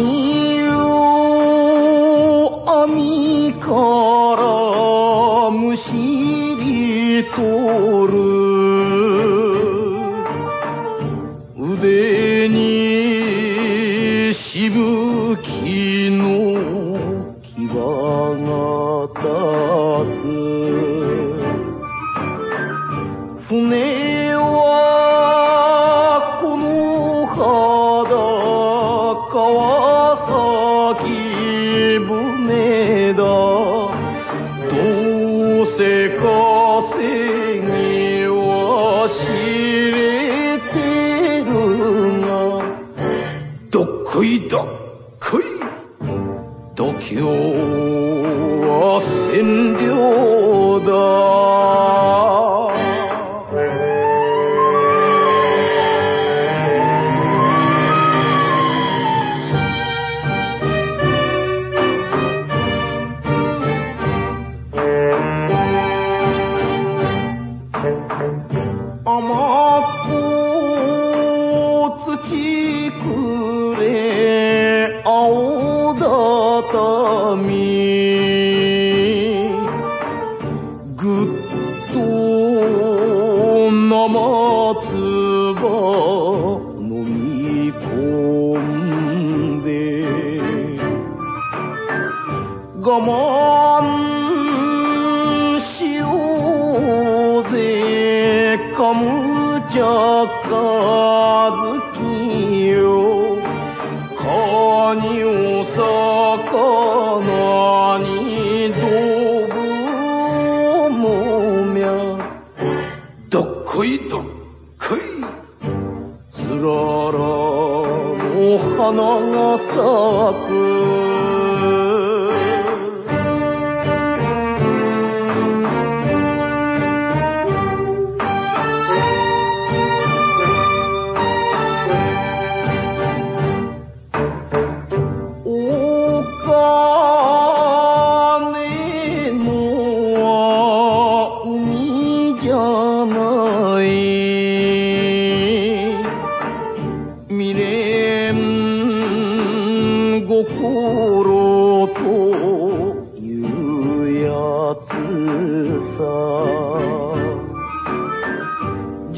網を網からむしり取る。腕にしぶき船だどうせ稼ぎは知れてるがどっこいどっこい度胸飲み込んで。我慢しようぜかむちゃかずきよ。カニを魚にどぶもみゃ。どっこいどっこい。ららの花が咲く。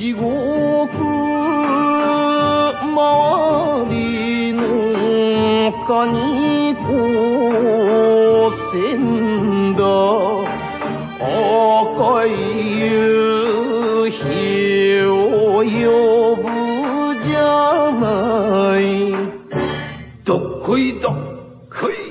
地獄周りのかにこせんだ。赤い夕日を呼ぶじゃない。どっこいどっこい。